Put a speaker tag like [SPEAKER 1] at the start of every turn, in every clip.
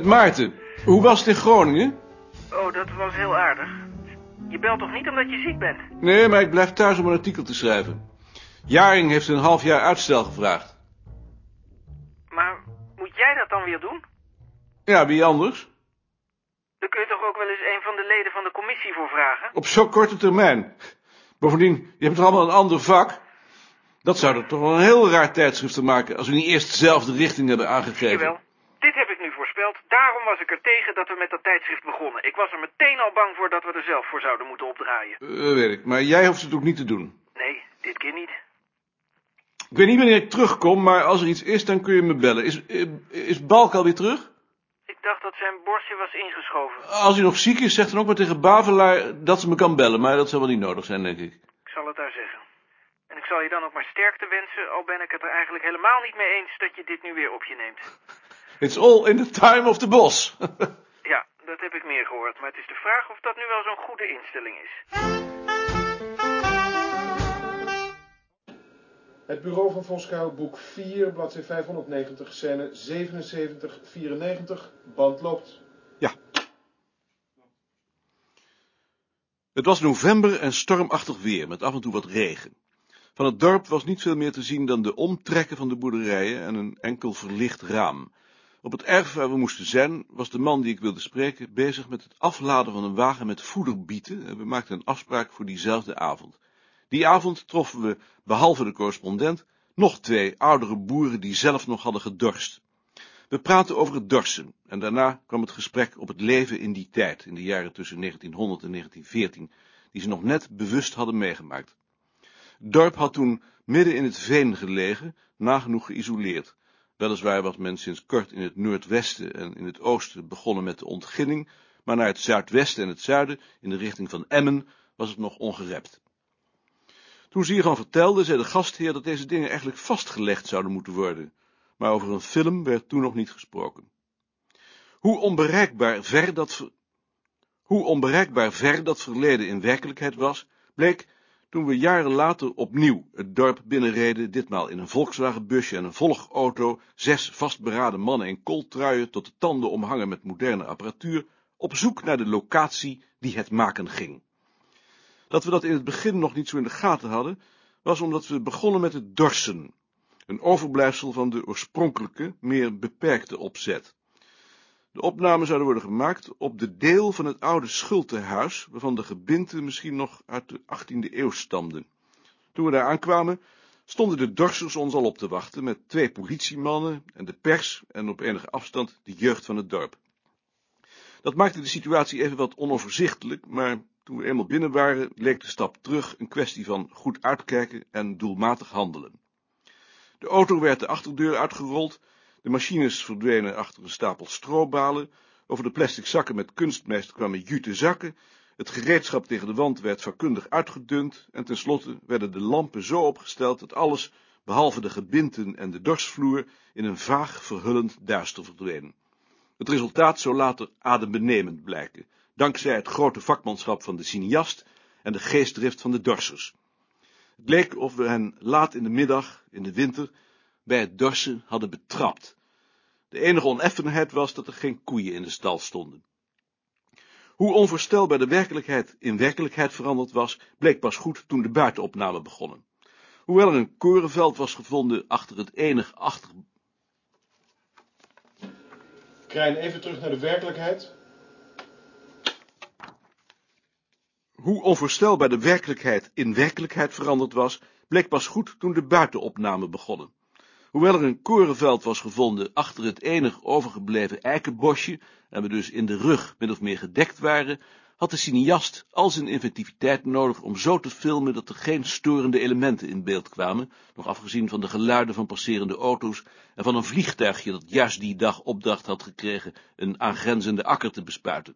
[SPEAKER 1] Met Maarten. Hoe was het in Groningen?
[SPEAKER 2] Oh, dat was heel aardig. Je belt toch niet omdat je ziek bent?
[SPEAKER 1] Nee, maar ik blijf thuis om een artikel te schrijven. Jaring heeft een half jaar uitstel gevraagd.
[SPEAKER 2] Maar moet jij dat dan weer doen?
[SPEAKER 1] Ja, wie anders?
[SPEAKER 2] Dan kun je toch ook wel eens een van de leden van de commissie voor vragen?
[SPEAKER 1] Op zo'n korte termijn. Bovendien, je hebt toch allemaal een ander vak? Dat zou er toch wel een heel raar tijdschrift te maken... als we niet eerst dezelfde richting hebben aangegeven.
[SPEAKER 2] Jawel. Dit heb ik nu voorspeld. Daarom was ik er tegen dat we met dat tijdschrift begonnen. Ik was er meteen al bang voor dat we er zelf voor zouden moeten opdraaien.
[SPEAKER 1] Uh, weet ik, maar jij hoeft het ook niet te doen.
[SPEAKER 2] Nee, dit keer niet.
[SPEAKER 1] Ik weet niet wanneer ik terugkom, maar als er iets is, dan kun je me bellen. Is, eh, is Balk alweer terug?
[SPEAKER 2] Ik dacht dat zijn borstje was ingeschoven.
[SPEAKER 1] Als hij nog ziek is, zeg dan ook maar tegen Bavelaar dat ze me kan bellen. Maar dat zal wel niet nodig zijn, denk ik.
[SPEAKER 2] Ik zal het daar zeggen. En ik zal je dan ook maar sterkte wensen, al ben ik het er eigenlijk helemaal niet mee eens dat je dit nu weer op je neemt.
[SPEAKER 1] It's all in the time of the boss.
[SPEAKER 2] ja, dat heb ik meer gehoord, maar het is de vraag of dat nu wel zo'n goede instelling is.
[SPEAKER 3] Het bureau van Voskou, boek 4, bladzijde 590, scène 77-94, band loopt.
[SPEAKER 1] Ja. Het was november en stormachtig weer, met af en toe wat regen. Van het dorp was niet veel meer te zien dan de omtrekken van de boerderijen en een enkel verlicht raam. Op het erf waar we moesten zijn, was de man die ik wilde spreken bezig met het afladen van een wagen met voederbieten en we maakten een afspraak voor diezelfde avond. Die avond troffen we, behalve de correspondent, nog twee oudere boeren die zelf nog hadden gedorst. We praten over het dorsen en daarna kwam het gesprek op het leven in die tijd, in de jaren tussen 1900 en 1914, die ze nog net bewust hadden meegemaakt. Het dorp had toen midden in het veen gelegen, nagenoeg geïsoleerd. Weliswaar was men sinds kort in het noordwesten en in het oosten begonnen met de ontginning, maar naar het zuidwesten en het zuiden, in de richting van Emmen, was het nog ongerept. Toen ze vertelde, zei de gastheer dat deze dingen eigenlijk vastgelegd zouden moeten worden, maar over een film werd toen nog niet gesproken. Hoe onbereikbaar ver dat, hoe onbereikbaar ver dat verleden in werkelijkheid was, bleek toen we jaren later opnieuw het dorp binnenreden, ditmaal in een Volkswagenbusje en een volgauto, zes vastberaden mannen in kooltruien tot de tanden omhangen met moderne apparatuur, op zoek naar de locatie die het maken ging. Dat we dat in het begin nog niet zo in de gaten hadden, was omdat we begonnen met het dorsen, een overblijfsel van de oorspronkelijke, meer beperkte opzet. De opnamen zouden worden gemaakt op de deel van het oude schultehuis, waarvan de gebinten misschien nog uit de 18e eeuw stamden. Toen we daar aankwamen, stonden de dorsers ons al op te wachten, met twee politiemannen en de pers en op enige afstand de jeugd van het dorp. Dat maakte de situatie even wat onoverzichtelijk, maar toen we eenmaal binnen waren, leek de stap terug een kwestie van goed uitkijken en doelmatig handelen. De auto werd de achterdeur uitgerold, de machines verdwenen achter een stapel strobalen, over de plastic zakken met kunstmest kwamen jute zakken, het gereedschap tegen de wand werd vakkundig uitgedund en tenslotte werden de lampen zo opgesteld dat alles, behalve de gebinten en de dorsvloer, in een vaag verhullend duister verdween. Het resultaat zou later adembenemend blijken, dankzij het grote vakmanschap van de cineast en de geestdrift van de dorsers. Het leek of we hen laat in de middag, in de winter, bij het dorsen hadden betrapt. De enige oneffenheid was dat er geen koeien in de stal stonden. Hoe onvoorstelbaar de werkelijkheid in werkelijkheid veranderd was, bleek pas goed toen de buitenopname begonnen. Hoewel er een korenveld was gevonden achter het enig achter...
[SPEAKER 3] Krijn, even terug naar de werkelijkheid.
[SPEAKER 1] Hoe onvoorstelbaar de werkelijkheid in werkelijkheid veranderd was, bleek pas goed toen de buitenopname begonnen. Hoewel er een korenveld was gevonden achter het enig overgebleven eikenbosje, en we dus in de rug min of meer gedekt waren, had de cineast al zijn inventiviteit nodig om zo te filmen dat er geen storende elementen in beeld kwamen, nog afgezien van de geluiden van passerende auto's en van een vliegtuigje dat juist die dag opdracht had gekregen een aangrenzende akker te bespuiten.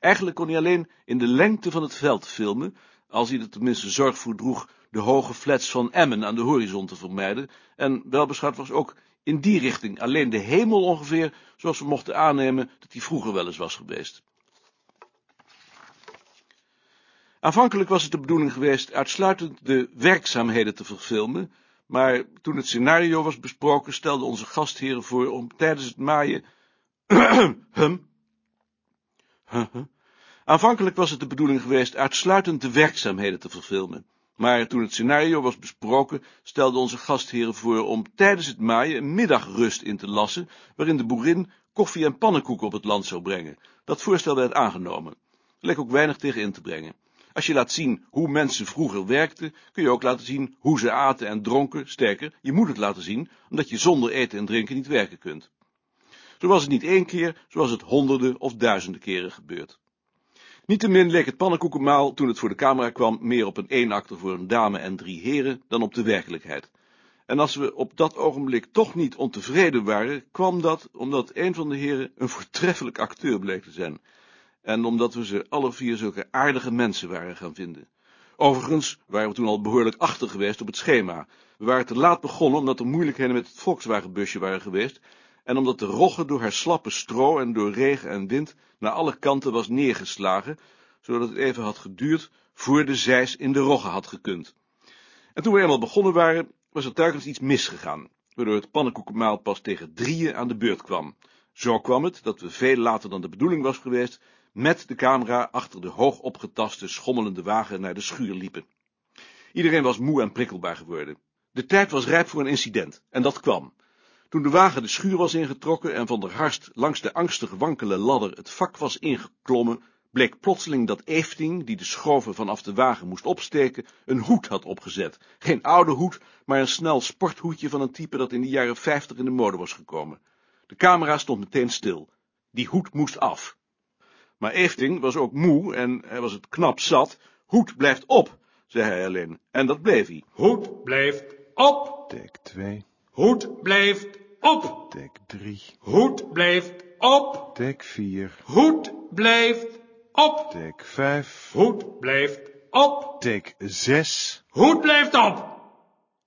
[SPEAKER 1] Eigenlijk kon hij alleen in de lengte van het veld filmen, als hij er tenminste zorg voor droeg de hoge flats van Emmen aan de horizon te vermijden, en welbeschouwd was ook in die richting alleen de hemel ongeveer, zoals we mochten aannemen dat hij vroeger wel eens was geweest. Aanvankelijk was het de bedoeling geweest uitsluitend de werkzaamheden te verfilmen, maar toen het scenario was besproken, stelden onze gastheren voor om tijdens het maaien hum. Aanvankelijk was het de bedoeling geweest uitsluitend de werkzaamheden te verfilmen. Maar toen het scenario was besproken, stelden onze gastheren voor om tijdens het maaien een middagrust in te lassen, waarin de boerin koffie en pannenkoeken op het land zou brengen. Dat voorstel werd aangenomen. Er leek ook weinig tegen in te brengen. Als je laat zien hoe mensen vroeger werkten, kun je ook laten zien hoe ze aten en dronken. Sterker, je moet het laten zien, omdat je zonder eten en drinken niet werken kunt. Zo was het niet één keer, zoals het honderden of duizenden keren gebeurd. Niettemin leek het pannenkoekenmaal, toen het voor de camera kwam, meer op een eenakter voor een dame en drie heren dan op de werkelijkheid. En als we op dat ogenblik toch niet ontevreden waren, kwam dat omdat een van de heren een voortreffelijk acteur bleek te zijn. En omdat we ze alle vier zulke aardige mensen waren gaan vinden. Overigens waren we toen al behoorlijk achter geweest op het schema. We waren te laat begonnen omdat er moeilijkheden met het Volkswagenbusje waren geweest en omdat de rogge door haar slappe stro en door regen en wind naar alle kanten was neergeslagen, zodat het even had geduurd voor de zeis in de rogge had gekund. En toen we eenmaal begonnen waren, was er telkens iets misgegaan, waardoor het pannenkoekenmaal pas tegen drieën aan de beurt kwam. Zo kwam het dat we veel later dan de bedoeling was geweest, met de camera achter de hoog opgetaste, schommelende wagen naar de schuur liepen. Iedereen was moe en prikkelbaar geworden. De tijd was rijp voor een incident, en dat kwam. Toen de wagen de schuur was ingetrokken en van der Harst langs de angstig wankele ladder het vak was ingeklommen, bleek plotseling dat Efting, die de schoven vanaf de wagen moest opsteken, een hoed had opgezet. Geen oude hoed, maar een snel sporthoedje van een type dat in de jaren vijftig in de mode was gekomen. De camera stond meteen stil. Die hoed moest af. Maar Efting was ook moe en hij was het knap zat. Hoed blijft op, zei hij alleen. En dat bleef hij.
[SPEAKER 4] Hoed blijft op.
[SPEAKER 5] Take 2,
[SPEAKER 4] Hoed blijft op.
[SPEAKER 5] take 3,
[SPEAKER 4] Hoed blijft op.
[SPEAKER 5] take 4,
[SPEAKER 4] Hoed blijft op.
[SPEAKER 5] take 5,
[SPEAKER 4] Hoed blijft op.
[SPEAKER 5] take 6.
[SPEAKER 4] Hoed blijft op.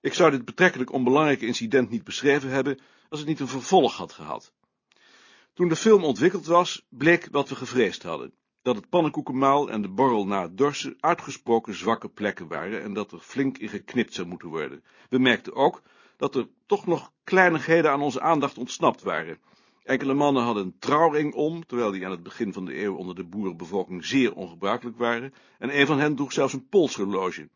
[SPEAKER 1] Ik zou dit betrekkelijk onbelangrijke incident niet beschreven hebben, als het niet een vervolg had gehad. Toen de film ontwikkeld was, bleek wat we gevreesd hadden. Dat het pannenkoekenmaal en de borrel na het dorsen uitgesproken zwakke plekken waren en dat er flink in geknipt zou moeten worden. We merkten ook dat er toch nog kleinigheden aan onze aandacht ontsnapt waren. Enkele mannen hadden een trouwring om, terwijl die aan het begin van de eeuw onder de boerenbevolking zeer ongebruikelijk waren, en een van hen droeg zelfs een polshorloge.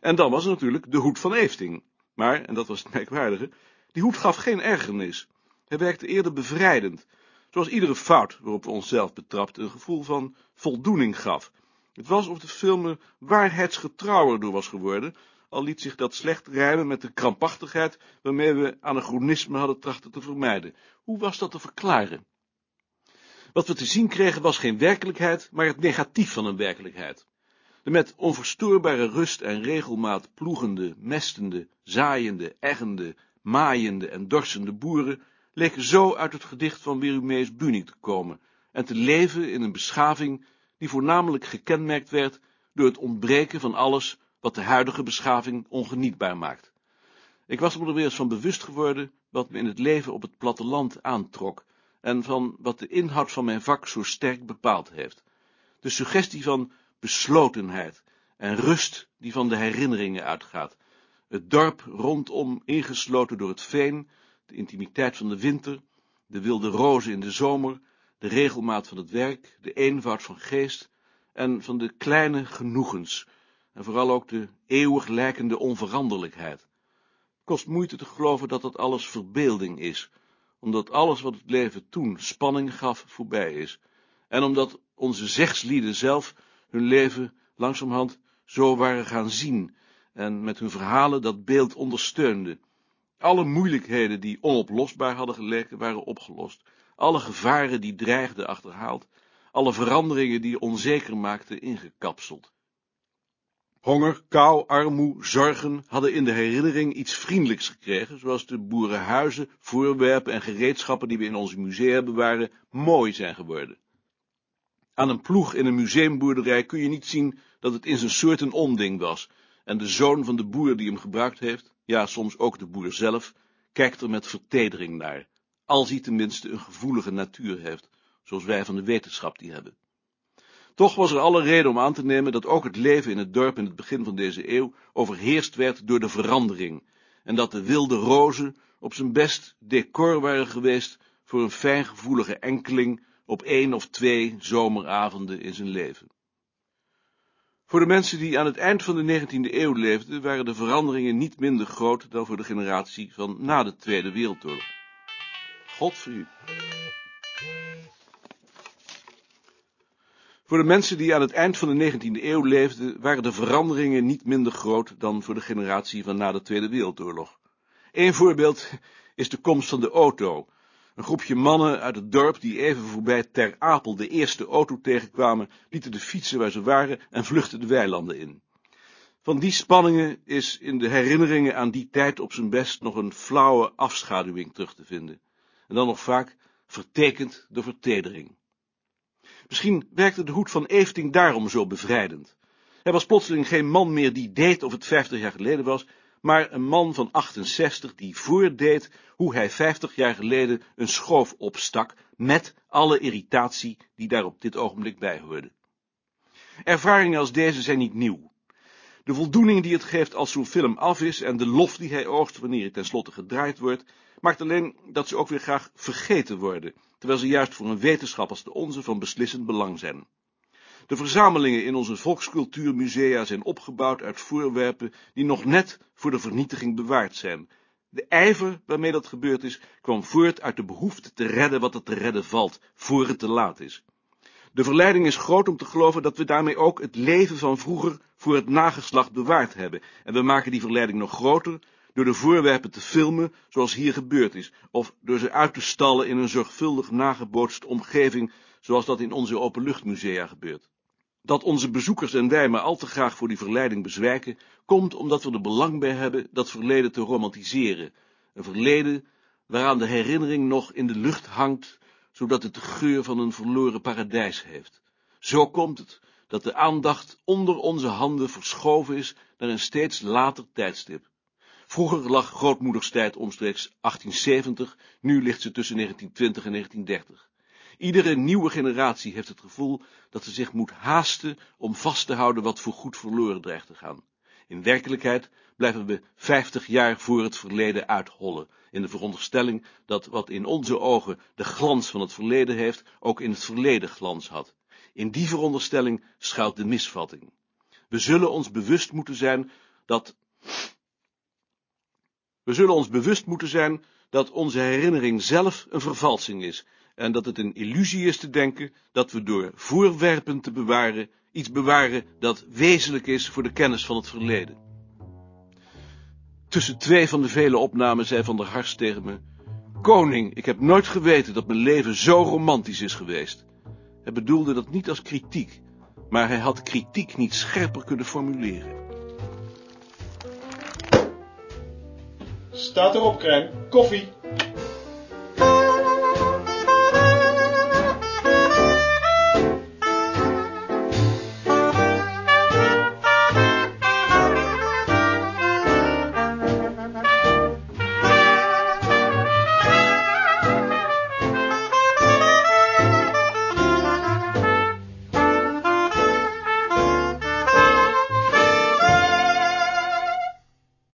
[SPEAKER 1] En dan was er natuurlijk de hoed van Efting. Maar, en dat was het merkwaardige, die hoed gaf geen ergernis. Hij werkte eerder bevrijdend, zoals iedere fout waarop we onszelf betrapten een gevoel van voldoening gaf. Het was of de film er waarheidsgetrouwer door was geworden, al liet zich dat slecht rijmen met de krampachtigheid waarmee we anachronisme hadden trachten te vermijden. Hoe was dat te verklaren? Wat we te zien kregen was geen werkelijkheid, maar het negatief van een werkelijkheid. De met onverstoorbare rust en regelmaat ploegende, mestende, zaaiende, eggende, maaiende en dorsende boeren leken zo uit het gedicht van Werumeus Buning te komen en te leven in een beschaving die voornamelijk gekenmerkt werd door het ontbreken van alles wat de huidige beschaving ongenietbaar maakt. Ik was me er weer eens van bewust geworden wat me in het leven op het platteland aantrok en van wat de inhoud van mijn vak zo sterk bepaald heeft. De suggestie van beslotenheid en rust die van de herinneringen uitgaat. Het dorp rondom ingesloten door het veen, de intimiteit van de winter, de wilde rozen in de zomer, de regelmaat van het werk, de eenvoud van geest en van de kleine genoegens, en vooral ook de eeuwig lijkende onveranderlijkheid. Het kost moeite te geloven dat dat alles verbeelding is, omdat alles wat het leven toen spanning gaf voorbij is, en omdat onze zegslieden zelf hun leven langzamerhand zo waren gaan zien, en met hun verhalen dat beeld ondersteunden. Alle moeilijkheden die onoplosbaar hadden geleken, waren opgelost. Alle gevaren die dreigden achterhaald. Alle veranderingen die onzeker maakten ingekapseld. Honger, kou, armoe, zorgen hadden in de herinnering iets vriendelijks gekregen, zoals de boerenhuizen, voorwerpen en gereedschappen die we in onze musea bewaren, mooi zijn geworden. Aan een ploeg in een museumboerderij kun je niet zien dat het in zijn soort een onding was, en de zoon van de boer die hem gebruikt heeft, ja, soms ook de boer zelf, kijkt er met vertedering naar, als hij tenminste een gevoelige natuur heeft, zoals wij van de wetenschap die hebben. Toch was er alle reden om aan te nemen dat ook het leven in het dorp in het begin van deze eeuw overheerst werd door de verandering, en dat de wilde rozen op zijn best decor waren geweest voor een fijngevoelige enkeling op één of twee zomeravonden in zijn leven. Voor de mensen die aan het eind van de 19e eeuw leefden, waren de veranderingen niet minder groot dan voor de generatie van na de Tweede Wereldoorlog. God voor de mensen die aan het eind van de 19e eeuw leefden, waren de veranderingen niet minder groot dan voor de generatie van na de Tweede Wereldoorlog. Eén voorbeeld is de komst van de auto. Een groepje mannen uit het dorp die even voorbij Ter Apel de eerste auto tegenkwamen, lieten de fietsen waar ze waren en vluchtten de weilanden in. Van die spanningen is in de herinneringen aan die tijd op zijn best nog een flauwe afschaduwing terug te vinden. En dan nog vaak vertekend door vertedering. Misschien werkte de hoed van Efting daarom zo bevrijdend. Hij was plotseling geen man meer die deed of het vijftig jaar geleden was, maar een man van 68 die voordeed hoe hij 50 jaar geleden een schoof opstak, met alle irritatie die daar op dit ogenblik bij hoorde. Ervaringen als deze zijn niet nieuw. De voldoening die het geeft als zo'n film af is en de lof die hij oogst wanneer hij tenslotte gedraaid wordt, maakt alleen dat ze ook weer graag vergeten worden, terwijl ze juist voor een wetenschap als de onze van beslissend belang zijn. De verzamelingen in onze volkscultuurmusea zijn opgebouwd uit voorwerpen die nog net voor de vernietiging bewaard zijn. De ijver waarmee dat gebeurd is, kwam voort uit de behoefte te redden wat er te redden valt, voor het te laat is. De verleiding is groot om te geloven dat we daarmee ook het leven van vroeger voor het nageslacht bewaard hebben, en we maken die verleiding nog groter door de voorwerpen te filmen, zoals hier gebeurd is, of door ze uit te stallen in een zorgvuldig nagebootste omgeving, zoals dat in onze openluchtmusea gebeurt. Dat onze bezoekers en wij maar al te graag voor die verleiding bezwijken, komt omdat we er belang bij hebben dat verleden te romantiseren, een verleden waaraan de herinnering nog in de lucht hangt, zodat het de geur van een verloren paradijs heeft. Zo komt het dat de aandacht onder onze handen verschoven is naar een steeds later tijdstip. Vroeger lag grootmoeders tijd omstreeks 1870, nu ligt ze tussen 1920 en 1930. Iedere nieuwe generatie heeft het gevoel dat ze zich moet haasten om vast te houden wat voor goed verloren dreigt te gaan. In werkelijkheid blijven we vijftig jaar voor het verleden uithollen, in de veronderstelling dat wat in onze ogen de glans van het verleden heeft, ook in het verleden glans had. In die veronderstelling schuilt de misvatting. We zullen ons bewust moeten zijn dat we zullen ons bewust moeten zijn dat onze herinnering zelf een vervalsing is en dat het een illusie is te denken dat we door voorwerpen te bewaren iets bewaren dat wezenlijk is voor de kennis van het verleden. Tussen twee van de vele opnamen zei Van der Harst tegen me, Koning, ik heb nooit geweten dat mijn leven zo romantisch is geweest. Hij bedoelde dat niet als kritiek, maar hij had kritiek niet scherper kunnen formuleren.
[SPEAKER 3] Staat erop, Krijn. Koffie.